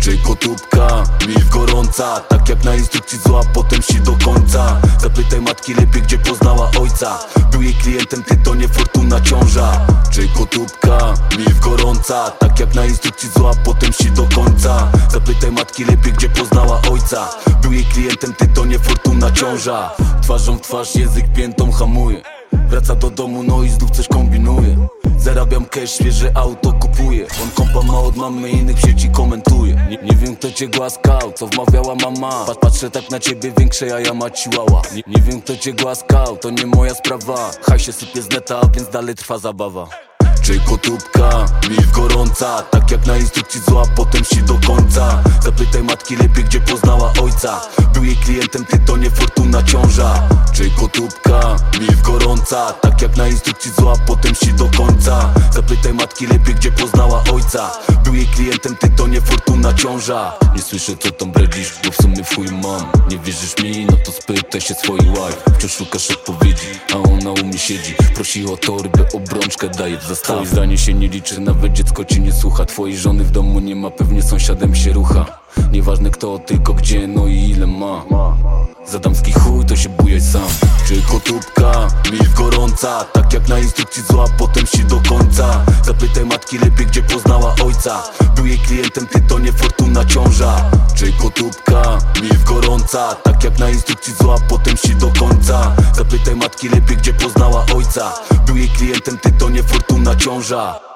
Czy kotubka, milf gorąca? Tak jak na instrukcji zła, potem si do końca. Zapytaj matki lepiej, gdzie poznała ojca. Był jej klientem, ty to niefortuna ciąża. Czy kotubka, milf gorąca? Tak jak na instrukcji zła, potem si do końca. Zapytaj matki lepiej, gdzie poznała ojca. Był jej klientem, ty to nie fortuna ciąża. Twarzą w twarz, język piętą hamuje. Wraca do domu, no i znów coś kombinuje. Zarabiam cash, świeże auto kupuję. On kompa ma od mamy, innych w sieci komentuje. Nie, nie wiem kto cię głaskał, co wmawiała mama. Pat, Patrzę tak na ciebie, większe jaja ma ciłała. Nie, nie wiem kto cię głaskał, to nie moja sprawa. Haj się sypie z neta, więc dalej trwa zabawa czy kotubka, milf gorąca Tak jak na instrukcji zła, potem si do końca. Zapytaj matki lepiej, gdzie poznała ojca. Był jej klientem, ty to nie fortuna ciąża. Czy kotubka, milf gorąca Tak jak na instrukcji zła, potem si do końca. Zapytaj matki lepiej, gdzie poznała ojca. Był jej klientem, ty to nie fortuna ciąża. Nie słyszę co tam bredzisz, bo w sumie chuj mam. Nie wierzysz mi, no to spytaj się swojej wife. Wciąż szukasz odpowiedzi, a ona u mnie siedzi. Prosi o torbę, obrączkę, daje w zestawie Twoje zdanie się nie liczy, nawet dziecko ci nie słucha. Twojej żony w domu nie ma, pewnie sąsiadem się rucha. Nieważne kto, tylko gdzie, no i ile ma. Za damski chuj to się bujaj sam. Czy kotubka, milf gorąca? Tak jak na instrukcji zła, potem si do końca Zapytaj matki lepiej, gdzie poznała ojca. Był jej klientem, ty to nie fortuna ciąża. Czy kotubka, milf gorąca? Tak jak na instrukcji zła, potem si do końca. Zapytaj matki lepiej, gdzie poznała ojca. Był jej klientem, ty to nie fortuna ciąża